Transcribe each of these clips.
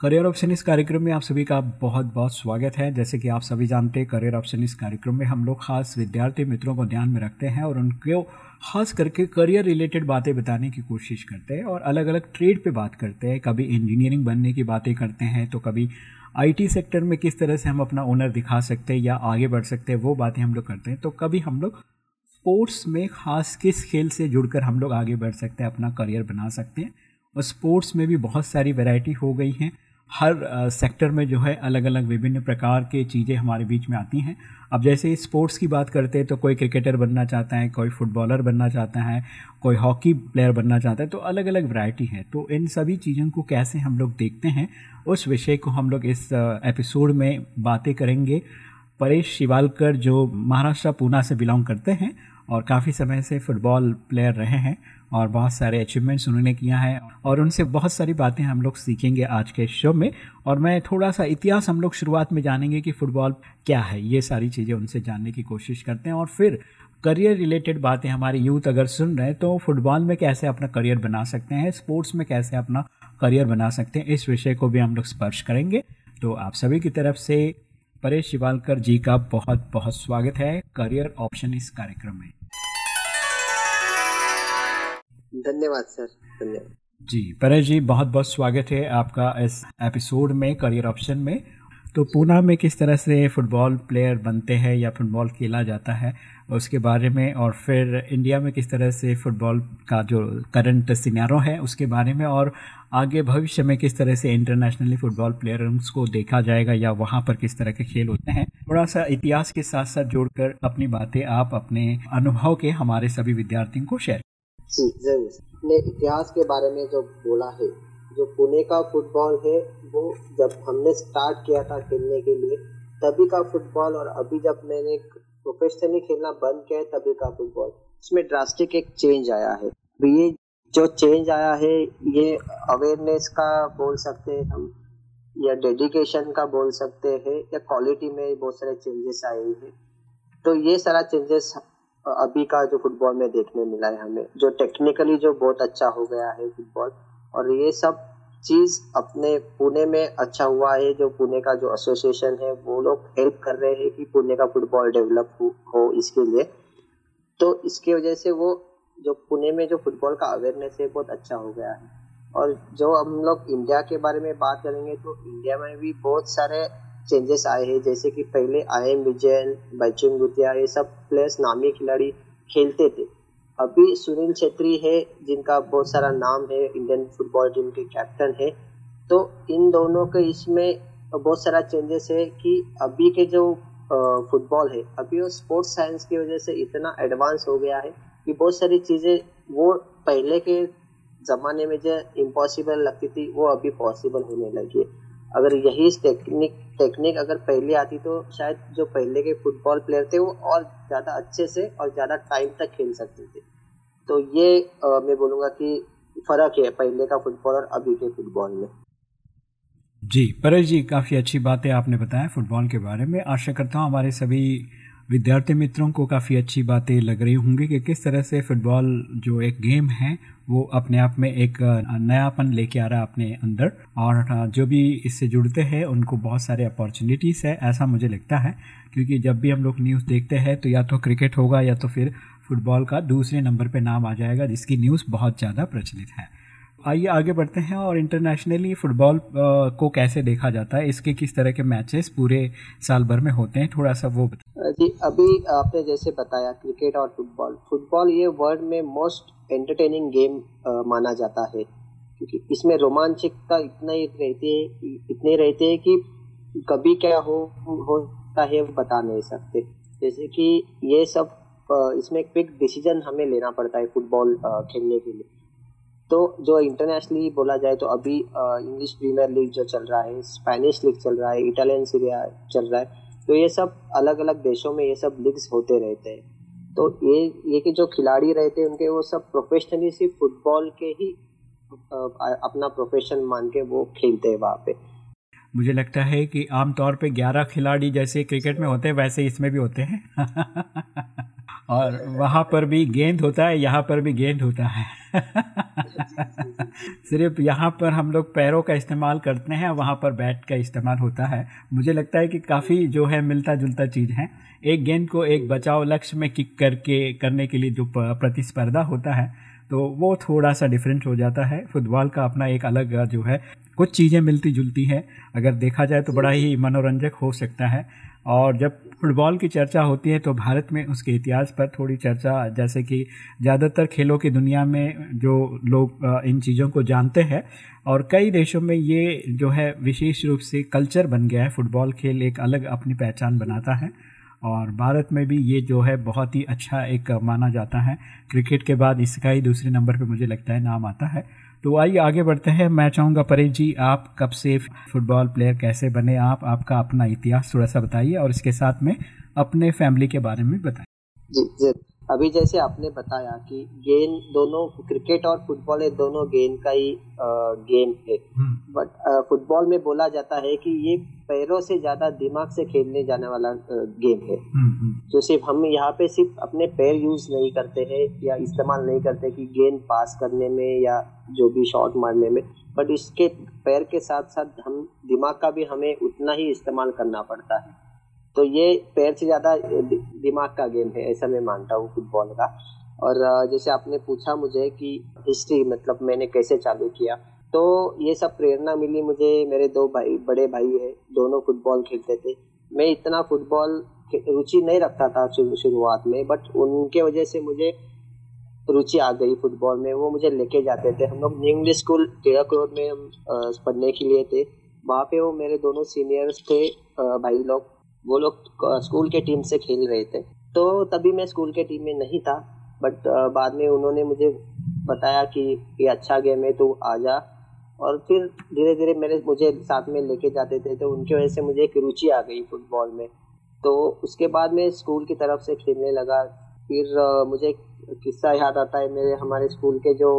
Career option इस कार्यक्रम में आप सभी का बहुत बहुत स्वागत है। जैसे कि आप सभी जानते हैं करियर ऑप्शन इस कार्यक्रम में हम लोग खास विद्यार्थी मित्रों को ध्यान में रखते हैं और उनको खास करके करियर रिलेटेड बातें बताने की कोशिश करते हैं और अलग अलग ट्रेड पे बात करते हैं। कभी इंजीनियरिंग बनने की बातें करते हैं तो कभी आईटी सेक्टर में किस तरह से हम अपना ओनर दिखा सकते हैं या आगे बढ़ सकते हैं, वो बातें हम लोग करते हैं। तो कभी हम लोग स्पोर्ट्स में खास किस खेल से जुड़कर हम लोग आगे बढ़ सकते हैं, अपना करियर बना सकते हैं। और स्पोर्ट्स में भी बहुत सारी वैरायटी हो गई हैं। हर सेक्टर में जो है अलग अलग विभिन्न प्रकार के चीज़ें हमारे बीच में आती हैं। अब जैसे स्पोर्ट्स की बात करते हैं तो कोई क्रिकेटर बनना चाहता है, कोई फुटबॉलर बनना चाहता है, कोई हॉकी प्लेयर बनना चाहता है तो अलग अलग वैरायटी है। तो इन सभी चीज़ों को कैसे हम लोग देखते हैं, उस विषय को हम लोग इस एपिसोड में बातें करेंगे। परेश शिवालकर जो महाराष्ट्र पूना से बिलोंग करते हैं और काफ़ी समय से फुटबॉल प्लेयर रहे हैं और बहुत सारे अचीवमेंट्स उन्होंने किया है और उनसे बहुत सारी बातें हम लोग सीखेंगे आज के शो में। और मैं थोड़ा सा इतिहास हम लोग शुरुआत में जानेंगे कि फ़ुटबॉल क्या है। ये सारी चीज़ें उनसे जानने की कोशिश करते हैं और फिर करियर रिलेटेड बातें हमारे यूथ अगर सुन रहे हैं तो फुटबॉल में कैसे अपना करियर बना सकते हैं स्पोर्ट्स में कैसे अपना करियर बना सकते हैं, इस विषय को भी हम लोग स्पर्श करेंगे। तो आप सभी की तरफ़ से परेश शिवालकर जी का बहुत बहुत स्वागत है। करियर ऑप्शन इस कार्यक्रम में। धन्यवाद, सर। धन्यवाद। जी, परेश जी, बहुत बहुत स्वागत है आपका इस एपिसोड में, करियर ऑप्शन में। तो पूना में किस तरह से फुटबॉल प्लेयर बनते हैं या फुटबॉल खेला जाता है, उसके बारे में, और फिर इंडिया में किस तरह से फुटबॉल का जो करंट सिनारो है, उसके बारे में, और आगे भविष्य में किस तरह से इंटरनेशनली फुटबॉल प्लेयर्स को देखा जाएगा या वहाँ पर किस तरह के खेल होते हैं। थोड़ा सा इतिहास के साथ साथ जोड़कर अपनी बातें आप अपने अनुभव के हमारे सभी विद्यार्थियों को शेयर जी, ज़रूर। ने इतिहास के बारे में जो बोला है, जो पुणे का फुटबॉल है, वो जब हमने स्टार्ट किया था खेलने के लिए, तभी का फुटबॉल और अभी जब मैंने प्रोफेशनली खेलना बंद किया है, तभी का फुटबॉल इसमें ड्रास्टिक एक चेंज आया है। ये जो चेंज आया है, ये अवेयरनेस का बोल सकते हैं हम, या डेडिकेशन का बोल सकते हैं, या क्वालिटी में बहुत सारे चेंजेस आए हैं। तो ये सारा चेंजेस अभी का जो फुटबॉल में देखने मिला है हमें जो टेक्निकली जो बहुत अच्छा हो गया है फुटबॉल और ये सब चीज़ अपने पुणे में अच्छा हुआ है जो पुणे का जो एसोसिएशन है वो लोग हेल्प कर रहे हैं कि पुणे का फुटबॉल डेवलप हो, हो इसके लिए। तो इसकी वजह से वो जो पुणे में जो फुटबॉल का अवेयरनेस है बहुत अच्छा हो गया है। और जो हम लोग इंडिया के बारे में बात करेंगे तो इंडिया में भी बहुत सारे चेंजेस आए हैं, जैसे कि पहले आई एम विजयन बैचुंग भूतिया ये सब प्लेयर्स नामी खिलाड़ी खेलते थे। अभी सुनील छेत्री है, जिनका बहुत सारा नाम है इंडियन फुटबॉल टीम के कैप्टन है। तो इन दोनों के इसमें बहुत सारा चेंजेस है कि अभी के जो फुटबॉल है, अभी वो स्पोर्ट्स साइंस की वजह से इतना एडवांस हो गया है कि बहुत सारी चीज़ें वो पहले के ज़माने में जो इम्पॉसिबल लगती थी, वो अभी पॉसिबल होने लगी है। अगर यही टेक्निक टेक्निक अगर पहले आती तो शायद जो पहले के फुटबॉल प्लेयर थे वो और ज़्यादा अच्छे से और ज़्यादा टाइम तक खेल सकते थे। तो ये आ, मैं बोलूँगा कि फ़र्क है पहले का फुटबॉल और अभी के फुटबॉल में। जी परेश जी काफ़ी अच्छी बातें आपने बताया फुटबॉल के बारे में। आशा करता हूँ हमारे सभी विद्यार्थी मित्रों को काफ़ी अच्छी बातें लग रही होंगी कि किस तरह से फुटबॉल जो एक गेम है, वो अपने आप में एक नयापन लेके आ रहा है अपने अंदर। और जो भी इससे जुड़ते हैं, उनको बहुत सारे अपॉर्चुनिटीज़ है, ऐसा मुझे लगता है। क्योंकि जब भी हम लोग न्यूज़ देखते हैं तो या तो क्रिकेट होगा, या तो फिर फुटबॉल का, दूसरे नंबर पर नाम आ जाएगा, जिसकी न्यूज़ बहुत ज़्यादा प्रचलित है। आइए आगे बढ़ते हैं और इंटरनेशनली फुटबॉल को कैसे देखा जाता है, इसके किस तरह के मैचेस पूरे साल भर में होते हैं, थोड़ा सा वो जी, अभी आपने जैसे बताया क्रिकेट और फुटबॉल फुटबॉल ये वर्ल्ड में मोस्ट एंटरटेनिंग गेम माना जाता है। क्योंकि इसमें रोमांचकता इतना ही रहती है, इतने रहते हैं कि कभी क्या हो होता है बता नहीं सकते। जैसे कि ये सब इसमें क्विक डिसीज़न हमें लेना पड़ता है फुटबॉल खेलने के लिए। तो जो इंटरनेशनली बोला जाए तो अभी इंग्लिश प्रीमियर लीग जो चल रहा है स्पेनिश लीग चल रहा है इटालियन सीरिया चल रहा है तो ये सब अलग अलग देशों में ये सब लीग्स होते रहते हैं। तो ये ये कि जो खिलाड़ी रहते हैं उनके, वो सब प्रोफेशनली सिर्फ़ फुटबॉल के ही अपना प्रोफेशन मान के वो खेलते हैं वहाँ पे। मुझे लगता है कि आमतौर पे 11 खिलाड़ी जैसे क्रिकेट में होते हैं, वैसे इसमें भी होते हैं। और वहाँ पर भी गेंद होता है, यहाँ पर भी गेंद होता है। सिर्फ़ यहाँ पर हम लोग पैरों का इस्तेमाल करते हैं, वहाँ पर बैट का इस्तेमाल होता है। मुझे लगता है कि काफ़ी जो है मिलता जुलता चीज़ है। एक गेंद को एक बचाव लक्ष्य में किक करके, करने के लिए जो प्रतिस्पर्धा होता है तो वो थोड़ा सा डिफरेंट हो जाता है। फुटबॉल का अपना एक अलग जो है, कुछ चीज़ें मिलती जुलती है। अगर देखा जाए तो बड़ा ही मनोरंजक हो सकता है। और जब फुटबॉल की चर्चा होती है तो भारत में उसके इतिहास पर थोड़ी चर्चा, जैसे कि ज़्यादातर खेलों की दुनिया में जो लोग इन चीज़ों को जानते हैं और कई देशों में ये जो है विशेष रूप से कल्चर बन गया है। फुटबॉल खेल एक अलग अपनी पहचान बनाता है और भारत में भी ये जो है बहुत ही अच्छा एक माना जाता है। क्रिकेट के बाद इसका ही दूसरे नंबर पे मुझे लगता है नाम आता है। तो आइए आगे बढ़ते हैं। मैं चाहूँगा परेश जी, आप कब से फुटबॉल प्लेयर कैसे बने आप? आपका अपना इतिहास थोड़ा सा बताइए और इसके साथ में अपने फैमिली के बारे में बताइए। जी जी। अभी जैसे आपने बताया कि गेम दोनों क्रिकेट और फुटबॉल है दोनों गेम का ही गेम है बट हम्म। फुटबॉल में बोला जाता है कि ये पैरों से ज़्यादा दिमाग से खेलने जाने वाला गेम है हम्म, हम्म। जो सिर्फ़ हम यहाँ पे सिर्फ़ अपने पैर यूज़ नहीं करते हैं या इस्तेमाल नहीं करते कि गेंद पास करने में या जो भी शॉट मारने में बट इसके पैर के साथ साथ हम दिमाग का भी हमें उतना ही इस्तेमाल करना पड़ता है तो ये पैर से ज़्यादा दिमाग का गेम है, ऐसा मैं मानता हूँ फुटबॉल का। और जैसे आपने पूछा मुझे कि हिस्ट्री मतलब मैंने कैसे चालू किया तो ये सब प्रेरणा मिली मुझे, मेरे दो भाई, बड़े भाई है, दोनों फुटबॉल खेलते थे। मैं इतना फुटबॉल रुचि नहीं रखता था शुरुआत में, बट उनके वजह से मुझे रुचि आ गई फुटबॉल में, वो मुझे लेके जाते थे। हम लोग new English school Tilak road में हम पढ़ने के लिए थे। वहाँ पे वो मेरे दोनों सीनियर्स थे भाई लोग। वो लोग स्कूल के टीम से खेल रहे थे। तो तभी मैं स्कूल के टीम में नहीं था, बट बाद में उन्होंने मुझे बताया कि ये अच्छा गेम है तो आ जा। और फिर धीरे धीरे मेरे, मुझे साथ में लेके जाते थे तो उनकी वजह से मुझे एक रुचि आ गई फुटबॉल में। तो उसके बाद मैं स्कूल की तरफ़ से खेलने लगा। फिर मुझे किस्सा याद आता है, मेरे, हमारे स्कूल के जो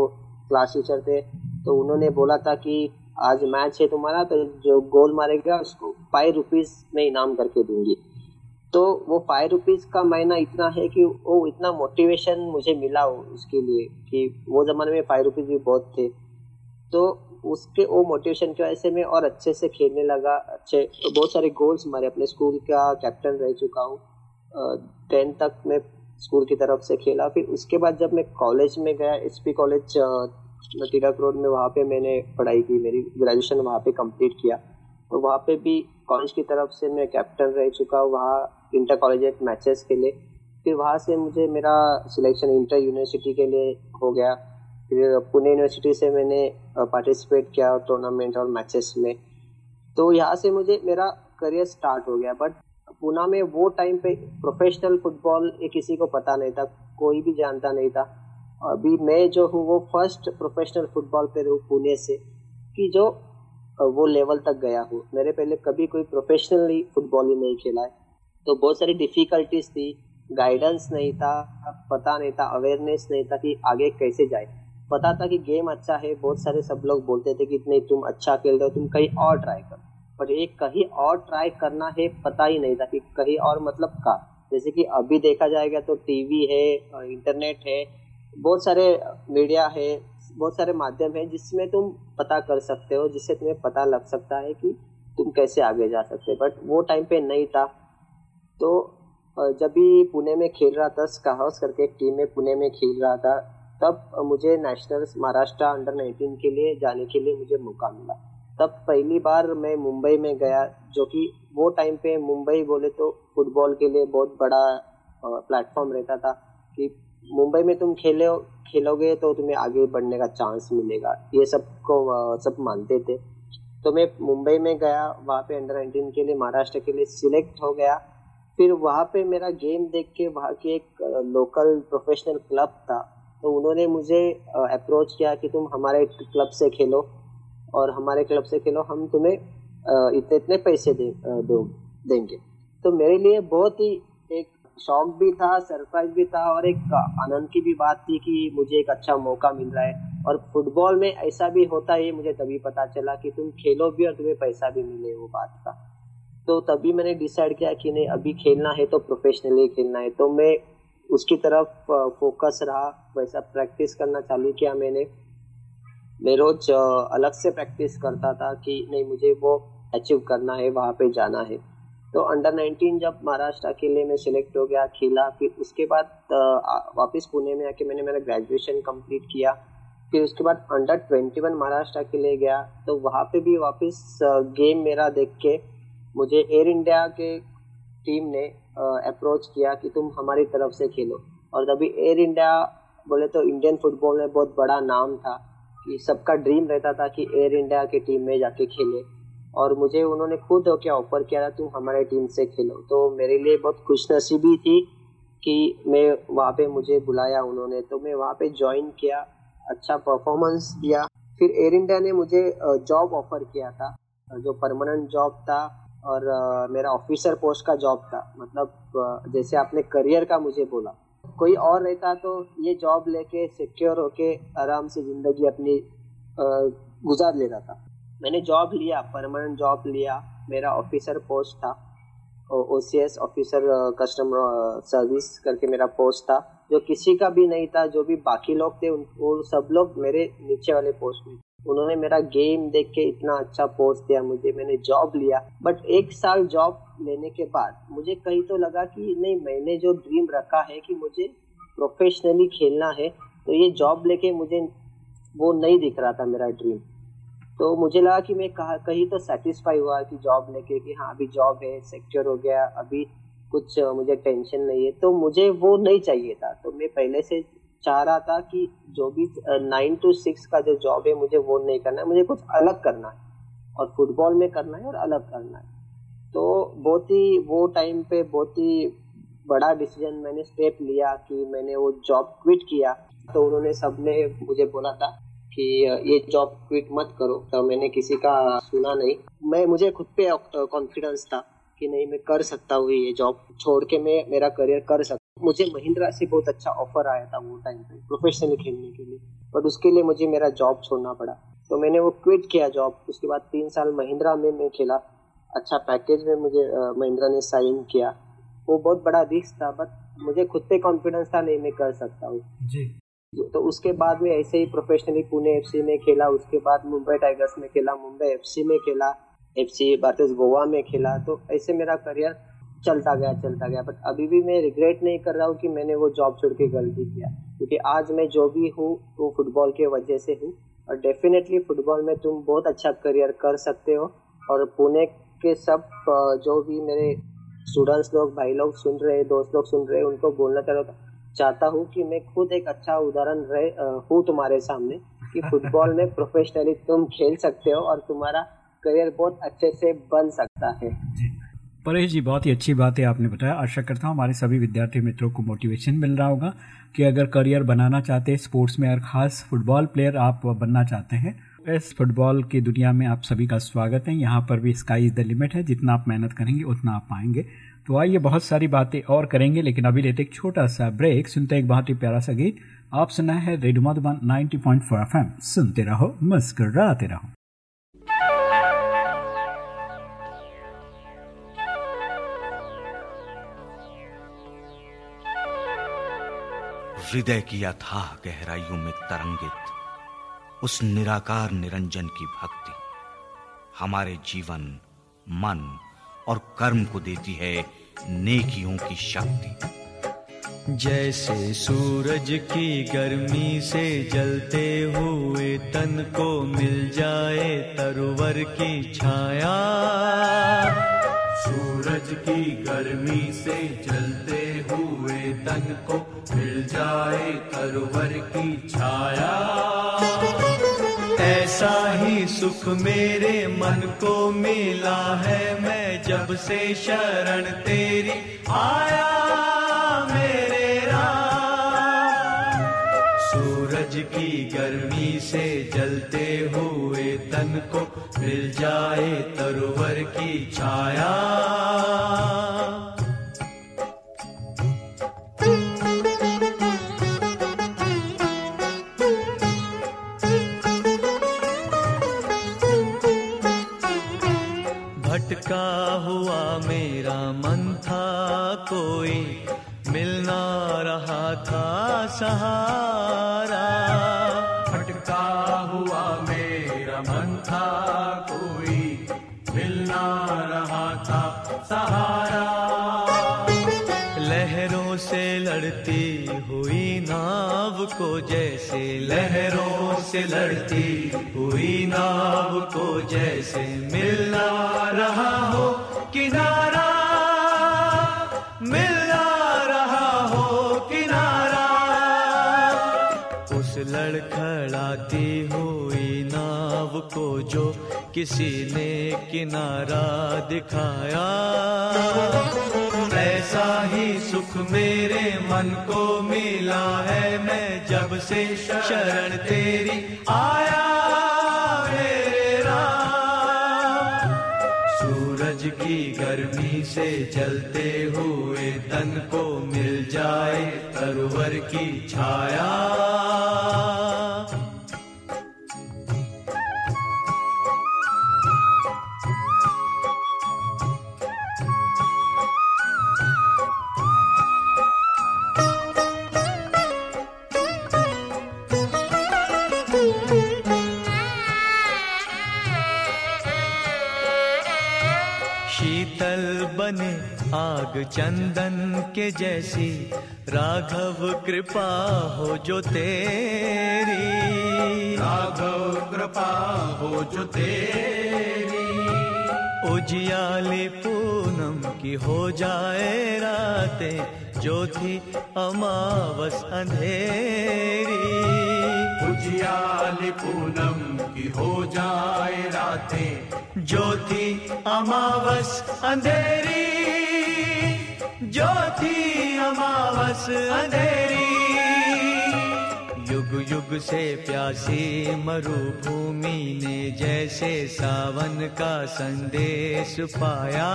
क्लास टीचर थे तो उन्होंने बोला था कि आज मैच है तुम्हारा तो जो गोल मारेगा उसको फाइव रुपीज़ में इनाम करके दूँगी। तो वो फाइव रुपीज़ का महीना इतना है कि वो इतना मोटिवेशन मुझे मिला उसके लिए कि वो जमाने में फाइव रुपीज़ भी बहुत थे। तो उसके वो मोटिवेशन की वजह से मैं और अच्छे से खेलने लगा, अच्छे तो बहुत सारे गोल्स मारे। अपने स्कूल का कैप्टन रह चुका हूँ टेंथ तक मैं स्कूल की तरफ़ से खेला। फिर उसके बाद जब मैं कॉलेज में गया S P college Tilak road में वहाँ पे मैंने पढ़ाई की, मेरी ग्रेजुएशन वहाँ पे कंप्लीट किया। तो वहाँ पे भी कॉलेज की तरफ़ से मैं कैप्टन रह चुका हूँ, वहाँ इंटर कॉलेज मैचेस के लिए। फिर वहाँ से मुझे मेरा सिलेक्शन इंटर यूनिवर्सिटी के लिए हो गया। फिर पुणे यूनिवर्सिटी से मैंने पार्टिसिपेट किया टूर्नामेंट और मैचेस में। तो यहाँ से मुझे, मेरा करियर स्टार्ट हो गया। बट पुणे में वो टाइम पे प्रोफेशनल फुटबॉल किसी को पता नहीं था, कोई भी जानता नहीं था। अभी मैं जो हूँ वो फ़र्स्ट प्रोफेशनल फुटबॉल प्लेयर हूँ पुणे से, कि जो वो लेवल तक गया हूँ। मेरे पहले कभी कोई प्रोफेशनली फुटबॉल ही नहीं खेला है। तो बहुत सारी डिफिकल्टीज थी गाइडेंस नहीं था, पता नहीं था अवेयरनेस नहीं था कि आगे कैसे जाए। पता था कि गेम अच्छा है, बहुत सारे सब लोग बोलते थे कि नहीं, तुम अच्छा खेल रहे हो, तुम कहीं और ट्राई करो। पर एक कहीं और ट्राई करना है, पता ही नहीं था कि कहीं और मतलब का जैसे कि अभी देखा जाएगा तो टीवी है इंटरनेट है बहुत सारे मीडिया है, बहुत सारे माध्यम है जिसमें तुम पता कर सकते हो, जिससे तुम्हें पता लग सकता है कि तुम कैसे आगे जा सकते बट वो टाइम पे नहीं था। तो जब भी पुणे में खेल रहा था स्काहाउस करके एक टीम में पुणे में खेल रहा था, तब मुझे नेशनल महाराष्ट्र अंडर 19 के लिए जाने के लिए मुझे मौका मिला। तब पहली बार मैं मुंबई में गया, जो कि वो टाइम पे मुंबई बोले तो फुटबॉल के लिए बहुत बड़ा प्लेटफॉर्म रहता था कि मुंबई में तुम खेले खेलोगे तो तुम्हें आगे बढ़ने का चांस मिलेगा। ये सबको सब मानते थे। तो मैं मुंबई में गया, वहाँ पे अंडर नाइनटीन के लिए, महाराष्ट्र के लिए सिलेक्ट हो गया। फिर वहाँ पे मेरा गेम देख के वहाँ के एक लोकल प्रोफेशनल क्लब था। तो उन्होंने मुझे अप्रोच किया कि तुम हमारे क्लब से खेलो और हमारे क्लब से खेलो, हम तुम्हें इतने इतने पैसे दे दो, देंगे। तो मेरे लिए बहुत ही एक शौक भी था सरप्राइज़ भी था और एक आनंद की भी बात थी कि मुझे एक अच्छा मौका मिल रहा है। और फुटबॉल में ऐसा भी होता है, मुझे तभी पता चला कि तुम खेलो भी और तुम्हें पैसा भी मिले वो बात का। तो तभी मैंने डिसाइड किया कि नहीं, अभी खेलना है तो प्रोफेशनली खेलना है। तो मैं उसकी तरफ़ फोकस रहा, वैसा प्रैक्टिस करना चालू किया मैंने। मैं रोज अलग से प्रैक्टिस करता था कि नहीं, मुझे वो अचीव करना है, वहाँ पे जाना है। तो अंडर 19 जब महाराष्ट्र के लिए मैं सिलेक्ट हो गया, खेला, फिर उसके बाद वापस पुणे में आके मैंने मेरा ग्रेजुएशन कंप्लीट किया। फिर उसके बाद अंडर 21 महाराष्ट्र के लिए गया तो वहाँ पे भी वापस गेम मेरा देख के मुझे एयर इंडिया के टीम ने अप्रोच किया कि तुम हमारी तरफ़ से खेलो। और तभी एयर इंडिया बोले तो इंडियन फुटबॉल में बहुत बड़ा नाम था कि सबका ड्रीम रहता था कि एयर इंडिया की टीम में जाके खेले। और मुझे उन्होंने खुद क्या ऑफ़र किया था, तुम हमारे टीम से खेलो। तो मेरे लिए बहुत खुशनसीबी थी कि मैं वहाँ पे मुझे बुलाया उन्होंने। तो मैं वहाँ पे ज्वाइन किया अच्छा परफॉर्मेंस दिया। फिर एयर इंडिया ने मुझे जॉब ऑफ़र किया था, जो परमानेंट जॉब था और मेरा ऑफिसर पोस्ट का जॉब था। मतलब जैसे आपने करियर का मुझे बोला। कोई और रहता तो ये जॉब लेके सिक्योर होके आराम से ज़िंदगी अपनी गुजार लेता था। मैंने जॉब लिया परमानेंट जॉब लिया। मेरा ऑफिसर पोस्ट था। O C S officer customer service करके मेरा पोस्ट था। जो किसी का भी नहीं था, जो भी बाकी लोग थे वो सब लोग मेरे नीचे वाले पोस्ट में उन्होंने मेरा गेम देख के इतना अच्छा पोस्ट दिया मुझे। मैंने जॉब लिया। बट एक साल जॉब लेने के बाद मुझे कहीं तो लगा कि नहीं, मैंने जो ड्रीम रखा है कि मुझे प्रोफेशनली खेलना है तो ये जॉब लेके मुझे वो नहीं दिख रहा था मेरा ड्रीम तो मुझे लगा कि मैं कहा, कहीं तो सेटिस्फाई हुआ कि जॉब लेके कि हाँ अभी जॉब है सिक्योर हो गया, अभी कुछ मुझे टेंशन नहीं है। तो मुझे वो नहीं चाहिए था। तो मैं पहले से चाह रहा था कि जो भी नाइन टू सिक्स का जो जॉब है, मुझे वो नहीं करना है। मुझे कुछ अलग करना है। और फुटबॉल में करना है और अलग करना है। तो बहुत ही, वो टाइम पे बहुत ही बड़ा डिसीज़न मैंने स्टेप लिया कि मैंने वो जॉब क्विट किया। तो उन्होंने सबने मुझे बोला था कि ये जॉब क्विट मत करो। तो मैंने किसी का सुना नहीं। मैं, मुझे खुद पे कॉन्फिडेंस था कि नहीं, मैं कर सकता हूँ ये जॉब छोड़ के मैं, मेरा करियर कर सकता हूँ मुझे महिंद्रा से बहुत अच्छा ऑफ़र आया था वो टाइम पे प्रोफेशनली खेलने के लिए। बट उसके लिए मुझे मेरा जॉब छोड़ना पड़ा। तो मैंने वो क्विट किया जॉब उसके बाद तीन साल महिंद्रा में मैं खेला। अच्छा पैकेज में मुझे महिंद्रा ने साइन किया। वो बहुत बड़ा रिस्क था बट मुझे खुद पे कॉन्फिडेंस था नहीं, मैं कर सकता हूँ। तो उसके बाद में ऐसे ही प्रोफेशनली पुणे एफसी में खेला, उसके बाद मुंबई टाइगर्स में खेला, मुंबई एफसी में खेला एफ़ सी वर्सेस गोवा में खेला तो ऐसे मेरा करियर चलता गया चलता गया। बट अभी भी मैं रिग्रेट नहीं कर रहा हूँ कि मैंने वो जॉब छोड़ के गलती किया। क्योंकि आज मैं जो भी हूँ, वो फुटबॉल के वजह से हूँ। और डेफिनेटली फुटबॉल में तुम बहुत अच्छा करियर कर सकते हो। और पुणे के सब जो भी मेरे स्टूडेंट्स लोग, भाई लोग सुन रहे, दोस्त लोग सुन रहे, उनको बोलना चाहता चाहता हूँ कि मैं खुद एक अच्छा उदाहरण रहे हूँ तुम्हारे सामने कि फुटबॉल में प्रोफेशनली तुम खेल सकते हो और तुम्हारा करियर बहुत अच्छे से बन सकता है। परेश जी, बहुत ही अच्छी बात है आपने बताया। आशा करता हूँ हमारे सभी विद्यार्थी मित्रों को मोटिवेशन मिल रहा होगा कि अगर करियर बनाना चाहते हैं स्पोर्ट्स में और ख़ास फुटबॉल प्लेयर आप बनना चाहते हैं, इस फुटबॉल की दुनिया में आप सभी का स्वागत है। यहाँ पर भी स्काई इज़ द लिमिट है। जितना आप मेहनत करेंगे, उतना आप पाएँगे। तो आइए बहुत सारी बातें और करेंगे, लेकिन अभी लेते एक छोटा सा ब्रेक सुनते हैं एक बहुत ही प्यारा सा गीत। आप सुना है रेडियो मधुबन 90.4 एफएम। सुनते रहो, मुस्कुराते रहो। हृदय की अथाह गहराइयों में तरंगित उस निराकार निरंजन की भक्ति। हमारे जीवन, मन और कर्म को देती है नेकियों की शक्ति। जैसे सूरज की गर्मी से जलते हुए तन को मिल जाए तरवर की छाया। सूरज की गर्मी से जलते हुए तन को मिल जाए तरवर की छाया। ऐसा ही सुख मेरे मन को मिला है, मैं जब से शरण तेरी आया मेरे राम। सूरज की गर्मी से जलते हुए तन को मिल जाए तरुवर की छाया। सहारा। भटका हुआ मेरा मन था कोई मिलना रहा था सहारा। लहरों से लड़ती हुई नाव को जैसे लहरों से लड़ती हुई नाव को जैसे मिलना रहा हो किनारा। किसी ने किनारा दिखाया। ऐसा ही सुख मेरे मन को मिला है। मैं जब से शरण तेरी आया, मेरे राम। सूरज की गर्मी से जलते हुए तन को मिल जाए तरुवर की छाया। आग चंदन के जैसी। राघव कृपा हो जो तेरी। राघव कृपा हो जो तेरी। उजियाली पूनम की हो जाए रातें जो थी अमावस अंधेरी। उजियाली पूनम की हो जाए रातें ज्योति अमावस अंधेरी। ज्योति अमावस अंधेरी। युग युग से प्यासी मरुभूमि ने जैसे सावन का संदेश पाया।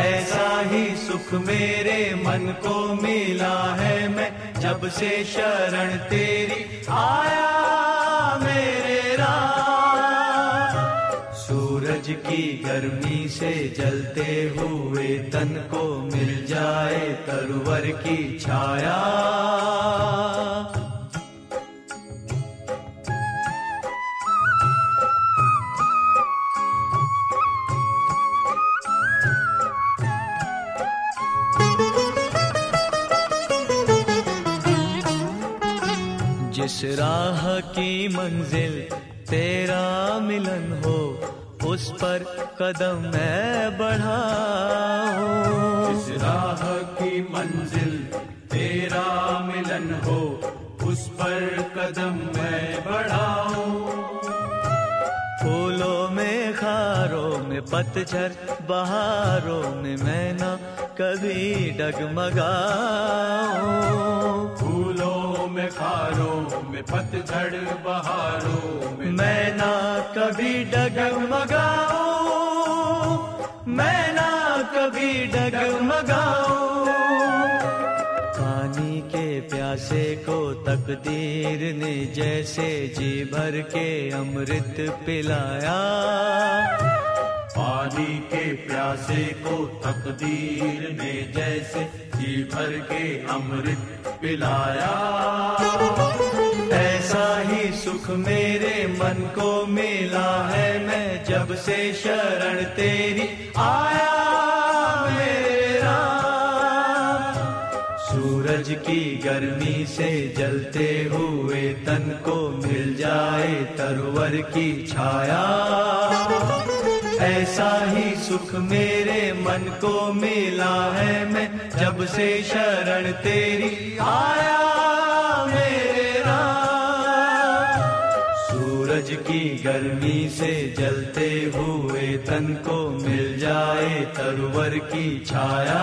ऐसा ही सुख मेरे मन को मिला है मैं जब से शरण तेरी आया। सूरज की गर्मी से जलते हुए तन को मिल जाए तरवर की छाया। जिस राह की मंजिल तेरा मिलन हो उस पर कदम मैं बढ़ाऊं। इस राह की मंजिल तेरा मिलन हो उस पर कदम मैं बढ़ाऊं। फूलों में खारों में पतझर बहारों में मैं ना कभी डगमगाऊं। फूलों में खारों में पतझड़ बहारों में मैं ना कभी डगमगाऊं। मैं ना कभी डगमगाऊं। पानी के प्यासे को तकदीर ने जैसे जी भर के अमृत पिलाया। पानी के प्यासे को तकदीर ने जैसे जी भर के अमृत पिलाया। ऐसा ही सुख मेरे मन को मिला है मैं जब से शरण तेरी आया। मेरा सूरज की गर्मी से जलते हुए तन को मिल जाए तरवर की छाया। सुख मेरे मन को मिला है मैं, जब से शरण तेरी आया मेरे राम। सूरज की गर्मी से जलते हुए तन को मिल जाए तरवर की छाया।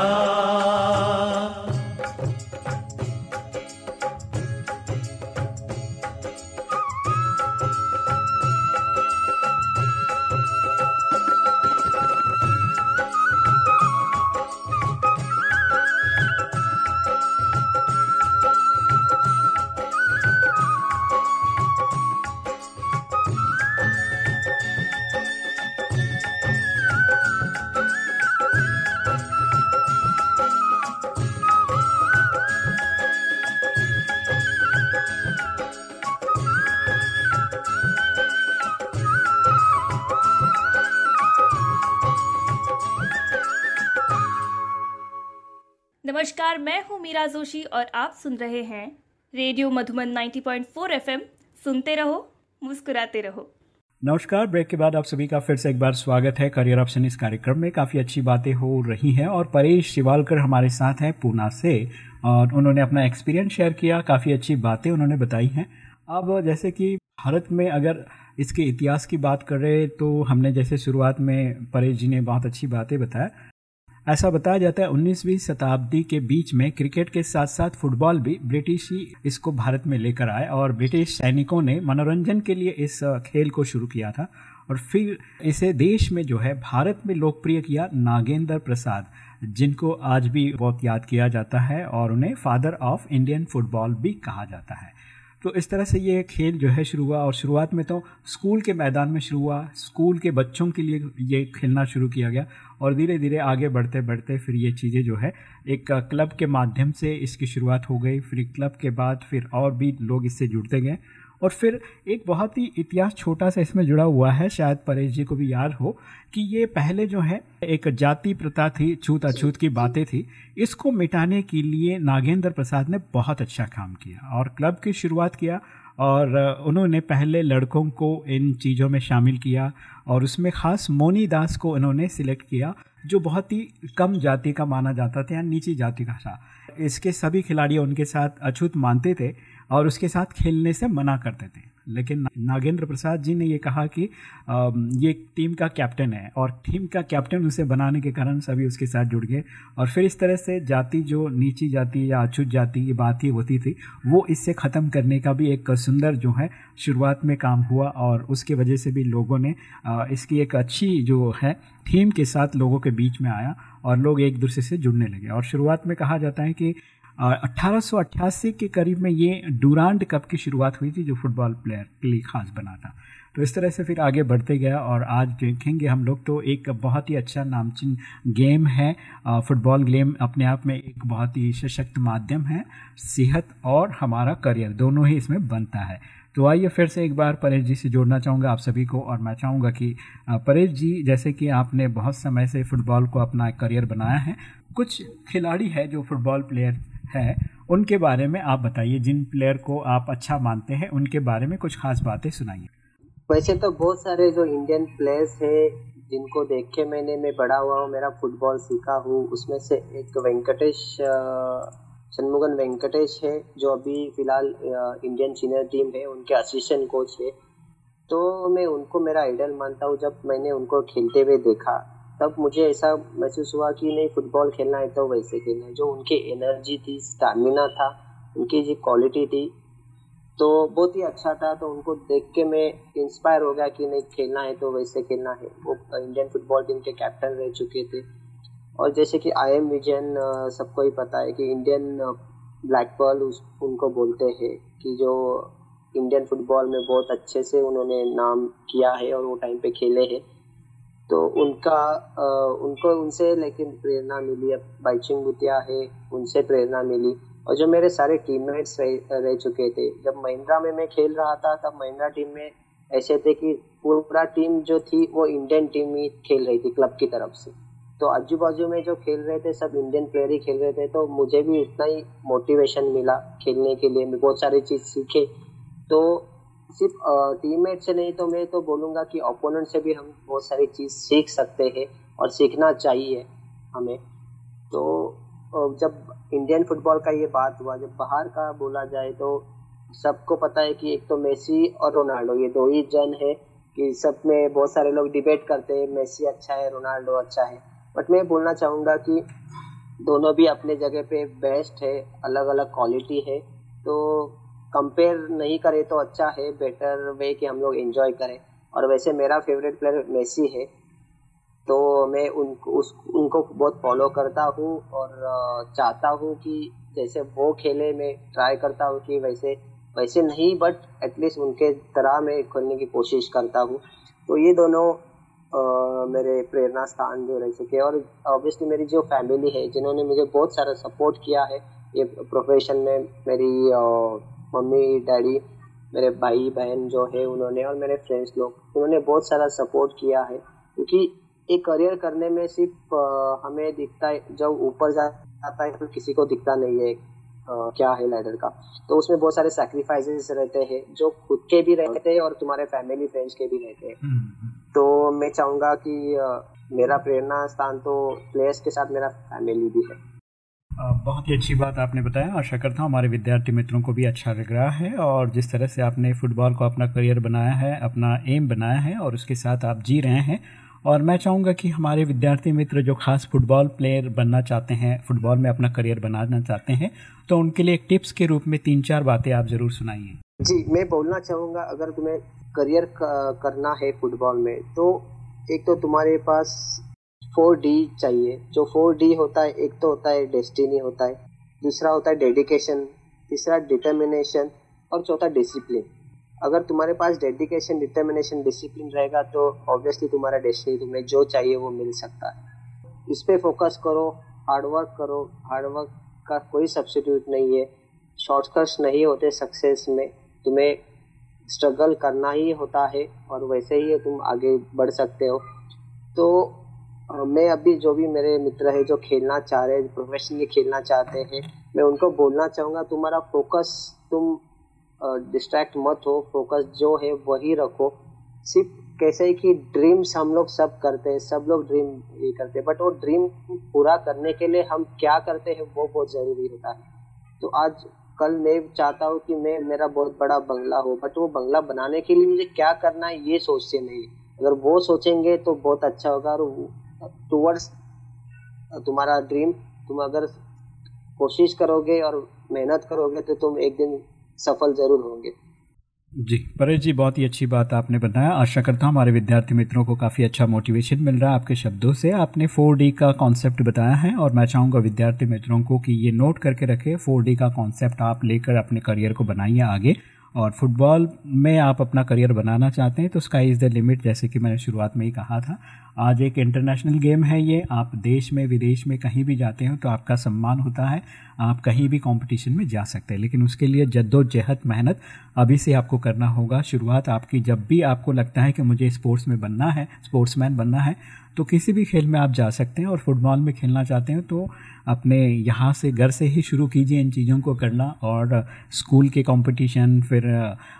नमस्कार, मैं हूँ मीरा जोशी और आप सुन रहे हैं रेडियो मधुबन 90.4 एफएम। सुनते रहो, मुस्कुराते रहो। नमस्कार, ब्रेक के बाद आप सभी का फिर से एक बार स्वागत है। करियर ऑप्शन इस कार्यक्रम में काफ़ी अच्छी बातें हो रही हैं और परेश शिवालकर हमारे साथ हैं पूना से और उन्होंने अपना एक्सपीरियंस शेयर किया, काफ़ी अच्छी बातें उन्होंने बताई हैं। अब जैसे कि भारत में अगर इसके इतिहास की बात करें तो हमने जैसे शुरुआत में परेश जी ने बहुत अच्छी बातें बताया ऐसा बताया जाता है 19वीं शताब्दी के बीच में क्रिकेट के साथ साथ फुटबॉल भी ब्रिटिश ही इसको भारत में लेकर आए और ब्रिटिश सैनिकों ने मनोरंजन के लिए इस खेल को शुरू किया था और फिर इसे देश में जो है भारत में लोकप्रिय किया नागेंद्र प्रसाद, जिनको आज भी बहुत याद किया जाता है और उन्हें फादर ऑफ़ इंडियन फुटबॉल भी कहा जाता है। तो इस तरह से ये खेल जो है शुरू हुआ और शुरुआत में तो स्कूल के मैदान में शुरू हुआ, स्कूल के बच्चों के लिए ये खेलना शुरू किया गया और धीरे धीरे आगे बढ़ते बढ़ते फिर ये चीज़ें जो है, एक क्लब के माध्यम से इसकी शुरुआत हो गई। फिर क्लब के बाद फिर और भी लोग इससे जुड़ते गए। और फिर एक बहुत ही इतिहास छोटा सा इसमें जुड़ा हुआ है, शायद परेश जी को भी याद हो, कि ये पहले जो है, एक जाति प्रथा थी, छूत अछूत की बातें थी। इसको मिटाने के लिए नागेंद्र प्रसाद ने बहुत अच्छा काम किया और क्लब की शुरुआत किया और उन्होंने पहले लड़कों को इन चीज़ों में शामिल किया और उसमें ख़ास मोनी दास को उन्होंने सिलेक्ट किया, जो बहुत ही कम जाति का माना जाता था या नीची जाति का था। इसके सभी खिलाड़ी उनके साथ अछूत मानते थे और उसके साथ खेलने से मना करते थे। लेकिन नागेंद्र प्रसाद जी ने ये कहा कि ये टीम का कैप्टन है और टीम का कैप्टन उसे बनाने के कारण सभी उसके साथ जुड़ गए और फिर इस तरह से जाति जो नीची जाति या अछूत जाति की बात ही होती थी, वो इससे ख़त्म करने का भी एक सुंदर जो है शुरुआत में काम हुआ और उसके वजह से भी लोगों ने इसकी एक अच्छी जो है थीम के साथ लोगों के बीच में आया और लोग एक दूसरे से जुड़ने लगे और शुरुआत में कहा जाता है कि अट्ठारह के करीब में ये डूरांड कप की शुरुआत हुई थी जो फुटबॉल प्लेयर के लिए खास बना था। तो इस तरह से फिर आगे बढ़ते गया और आज देखेंगे हम लोग तो एक बहुत ही अच्छा नामचीन गेम है। फुटबॉल गेम अपने आप में एक बहुत ही सशक्त माध्यम है। सेहत और हमारा करियर दोनों ही इसमें बनता है। तो आइए फिर से एक बार परेश जी से जोड़ना चाहूँगा आप सभी को और मैं चाहूँगा कि परेश जी जैसे कि आपने बहुत समय से फुटबॉल को अपना करियर बनाया है। कुछ खिलाड़ी है जो फुटबॉल प्लेयर है, उनके बारे में आप बताइए, जिन प्लेयर को आप अच्छा मानते हैं, उनके बारे में कुछ खास बातें सुनाइए। वैसे तो बहुत सारे जो इंडियन प्लेयर्स हैं, जिनको देख के मैंने, मैं बड़ा हुआ हूँ, मेरा फुटबॉल सीखा हूँ, उसमें से एक वेंकटेश शनमुगन वेंकटेश है, जो अभी फ़िलहाल इंडियन सीनियर टीम है, उनके असिस्टेंट कोच है। तो मैं उनको, मेरा आइडल मानता हूँ, जब मैंने उनको खेलते हुए देखा। तब मुझे ऐसा महसूस हुआ कि नहीं फुटबॉल खेलना है तो वैसे खेलना है। जो उनकी एनर्जी थी स्टामिना था, उनकी जो क्वालिटी थी तो बहुत ही अच्छा था। तो उनको देख के मैं इंस्पायर हो गया कि नहीं, खेलना है तो वैसे खेलना है। वो इंडियन फुटबॉल टीम के कैप्टन रह चुके थे। और जैसे कि आई एम विजयन सबको ही पता है कि इंडियन ब्लैक बॉल उस, उनको बोलते हैं कि जो इंडियन फुटबॉल में बहुत अच्छे से उन्होंने नाम किया है और वो टाइम पे खेले हैं। तो उनका उनको उनसे लेकिन प्रेरणा मिली। अब बाइचिंग भूतिया है उनसे प्रेरणा मिली। और जो मेरे सारे टीममेट्स रह, रह चुके थे जब महिंद्रा में मैं खेल रहा था तब महिंद्रा टीम में ऐसे थे कि पूरा टीम जो थी वो इंडियन टीम ही खेल रही थी क्लब की तरफ़ से। तो आजू बाजू में जो खेल रहे थे सब इंडियन प्लेयर ही खेल रहे थे तो मुझे भी उतना ही मोटिवेशन मिला खेलने के लिए। मैं बहुत सारी चीज़ सीखे। तो सिर्फ़ टीममेट से नहीं तो मैं तो बोलूँगा कि ओपोनेंट से भी हम बहुत सारी चीज़ सीख सकते हैं और सीखना चाहिए हमें। तो जब इंडियन फुटबॉल का ये बात हुआ, जब बाहर का बोला जाए तो सबको पता है कि एक तो मेसी और रोनाल्डो, ये दो ही जन है कि सब में बहुत सारे लोग डिबेट करते हैं, मेसी अच्छा है, रोनाल्डो अच्छा है। बट मैं बोलना चाहूँगा कि दोनों भी अपने जगह पे बेस्ट है अलग अलग क्वालिटी है। तो कंपेयर नहीं करें तो अच्छा है बेटर वे कि हम लोग एंजॉय करें। और वैसे मेरा फेवरेट प्लेयर मेसी है तो मैं उनको उस उनको बहुत फॉलो करता हूँ और चाहता हूँ कि जैसे वो खेले मैं ट्राई करता हूँ कि वैसे वैसे नहीं बट एटलीस्ट उनके तरह मैं खेलने की कोशिश करता हूँ। तो ये दोनों आ, मेरे प्रेरणा स्थान जो रह सके। और ऑब्वियसली मेरी जो फैमिली है जिन्होंने मुझे बहुत सारा सपोर्ट किया है ये प्रोफेशन में मेरी आ, मम्मी डैडी मेरे भाई बहन जो है उन्होंने और मेरे फ्रेंड्स लोग उन्होंने बहुत सारा सपोर्ट किया है। क्योंकि एक करियर करने में सिर्फ़ हमें दिखता है जब ऊपर जाता है तो किसी को दिखता नहीं है क्या है लैडर का। तो उसमें बहुत सारे सेक्रीफाइसेस रहते हैं जो खुद के भी रहते हैं और तुम्हारे फैमिली फ्रेंड्स के भी रहते हैं। हम्म, हम्म। तो मैं चाहूँगा कि मेरा प्रेरणा स्थान तो प्लेयर्स के साथ मेरा फैमिली भी है। बहुत ही अच्छी बात आपने बताया। आशा करता हूँ हमारे विद्यार्थी मित्रों को भी अच्छा लग रहा है और जिस तरह से आपने फुटबॉल को अपना करियर बनाया है, अपना एम बनाया है और उसके साथ आप जी रहे हैं और मैं चाहूँगा कि हमारे विद्यार्थी मित्र जो खास फुटबॉल प्लेयर बनना चाहते हैं, फुटबॉल में अपना करियर बनाना चाहते हैं तो उनके लिए टिप्स के रूप में तीन चार बातें आप ज़रूर सुनाइए। जी, मैं बोलना चाहूँगा, अगर तुम्हें करियर करना है फुटबॉल में तो एक तो तुम्हारे पास फोर डी चाहिए। जो फोर डी होता है, एक तो होता है डेस्टिनी होता है, दूसरा होता है डेडिकेशन तीसरा डिटर्मिनेशन और चौथा डिसिप्लिन अगर तुम्हारे पास डेडिकेशन डिटर्मिनेशन डिसिप्लिन रहेगा तो ऑब्वियसली तुम्हारा डेस्टिनी तुम्हें जो चाहिए वो मिल सकता है। इस पर फोकस करो हार्डवर्क करो। हार्डवर्क का कोई सब्सिट्यूट नहीं है। शॉर्टकट्स नहीं होते सक्सेस में। तुम्हें स्ट्रगल करना ही होता है और वैसे ही तुम आगे बढ़ सकते हो। तो मैं अभी जो भी मेरे मित्र है जो खेलना चाह रहे हैं प्रोफेशनली खेलना चाहते हैं, मैं उनको बोलना चाहूँगा, तुम्हारा फोकस तुम डिस्ट्रैक्ट मत हो फोकस जो है वही रखो। सिर्फ़ कैसे कि ड्रीम्स हम लोग सब करते हैं, सब लोग ड्रीम ये करते हैं बट वो ड्रीम पूरा करने के लिए हम क्या करते हैं, वो बहुत ज़रूरी होता है। तो आज कल मैं चाहता हूँ कि मैं, मेरा बहुत बड़ा बंगला हो बट वो बंगला बनाने के लिए मुझे क्या करना है, ये सोचते नहीं अगर वो सोचेंगे तो बहुत अच्छा होगा और टूवर्ड्स तुम्हारा ड्रीम तुम अगर कोशिश करोगे और मेहनत करोगे तो तुम एक दिन सफल ज़रूर होंगे। जी, परेश जी, बहुत ही अच्छी बात आपने बताया। आशा करता हूँ हमारे विद्यार्थी मित्रों को काफ़ी अच्छा मोटिवेशन मिल रहा है आपके शब्दों से। आपने फोर डी का कॉन्सेप्ट बताया है और मैं चाहूँगा विद्यार्थी मित्रों को कि ये नोट करके रखें। फोर डी का कॉन्सेप्ट आप लेकर अपने करियर को बनाइए आगे। और फुटबॉल में आप अपना करियर बनाना चाहते हैं तो स्काई इज़ द लिमिट जैसे कि मैंने शुरुआत में ही कहा था। आज एक इंटरनेशनल गेम है ये। आप देश में, विदेश में कहीं भी जाते हो तो आपका सम्मान होता है। आप कहीं भी कंपटीशन में जा सकते हैं। लेकिन उसके लिए जद्दोजहद, मेहनत अभी से आपको करना होगा। शुरुआत आपकी जब भी आपको लगता है कि मुझे स्पोर्ट्स में बनना है स्पोर्ट्समैन बनना है तो किसी भी खेल में आप जा सकते हैं और फुटबॉल में खेलना चाहते हैं तो अपने यहाँ से घर से ही शुरू कीजिए इन चीज़ों को करना और स्कूल के कंपटीशन फिर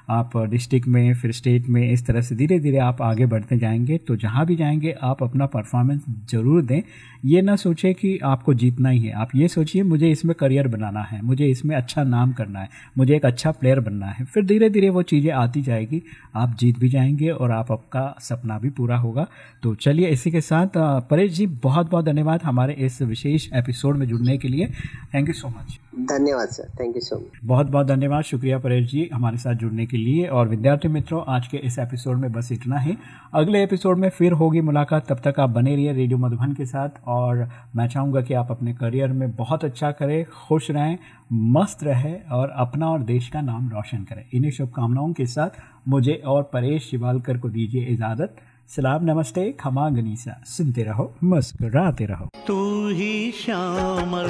आप डिस्ट्रिक्ट में, फिर स्टेट में, इस तरह से धीरे धीरे आप आगे बढ़ते जाएँगे। तो जहाँ भी जाएँगे, आप अपना परफॉर्मेंस ज़रूर दें। ये ना सोचें कि आपको जीतना ही है। आप ये सोचिए, मुझे इसमें करियर बनाना है, मुझे इसमें अच्छा नाम करना है, मुझे एक अच्छा प्लेयर बनना है। फिर धीरे धीरे वो चीज़ें आती जाएगी। आप जीत भी जाएँगे और आप आपका सपना भी पूरा होगा। तो चलिए, इसी के साथ परेश जी बहुत बहुत धन्यवाद हमारे इस विशेष एपिसोड में जुड़ने के लिए। थैंक यू सो मच धन्यवाद sir thank you so much बहुत बहुत धन्यवाद शुक्रिया परेश जी हमारे साथ जुड़ने के लिए। और विद्यार्थी मित्रों आज के इस एपिसोड में बस इतना ही। अगले एपिसोड में फिर होगी मुलाकात। तब तक आप बने रहिए रेडियो मधुबन के साथ। और मैं चाहूँगा कि आप अपने करियर में बहुत अच्छा करें खुश रहें मस्त रहे और अपना और देश का नाम रोशन करें। इन्हीं शुभकामनाओं के साथ मुझे और परेश शिवालकर को दीजिए इजाज़त। सलाम, नमस्ते, खमा गनीसा। सुनते रहो, मुस्कुराते रहो। तू ही श्यामल,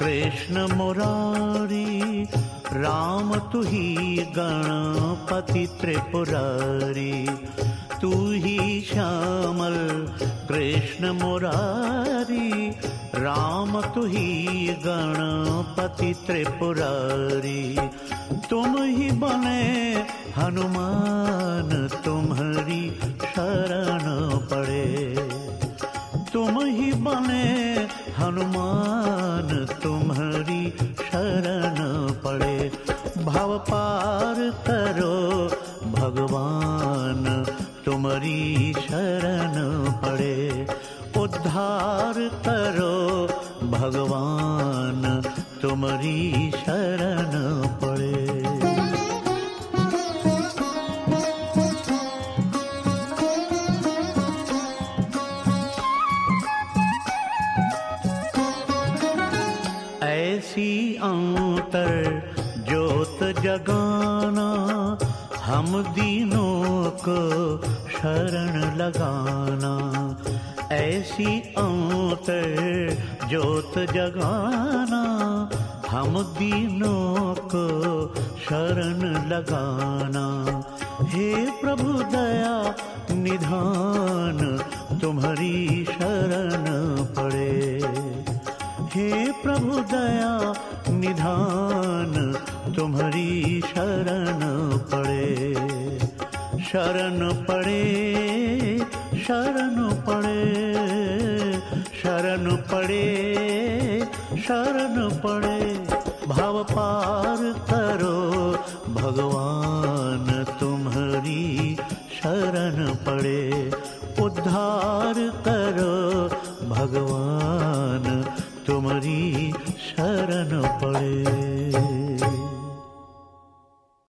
कृष्ण मुरारी, राम तू ही गणपति त्रिपुरारी। तू ही श्यामल, कृष्ण मुरारी, राम तू ही गणपति त्रिपुरारी। तुम ही बने हनुमान, तुम्हारी शरण पड़े। तुम ही बने हनुमान, तुम्हारी शरण पड़े। भव पार करो भगवान, तुम्हारी शरण पड़े। उद्धार करो भगवान, तुम्हारी शरण पड़े। दिनों को शरण लगाना। ऐसी अंतर जोत जगाना। हम दिनों को शरण लगाना। हे प्रभु दया, निधान, तुम्हारी शरण पड़े। हे प्रभु दया, निधान, तुम्हारी शरण पड़े। शरण पड़े शरण पड़े शरण पड़े शरण पड़े। भाव पार करो भगवान, तुम्हारी शरण पड़े। उद्धार करो भगवान, तुम्हारी शरण पड़े।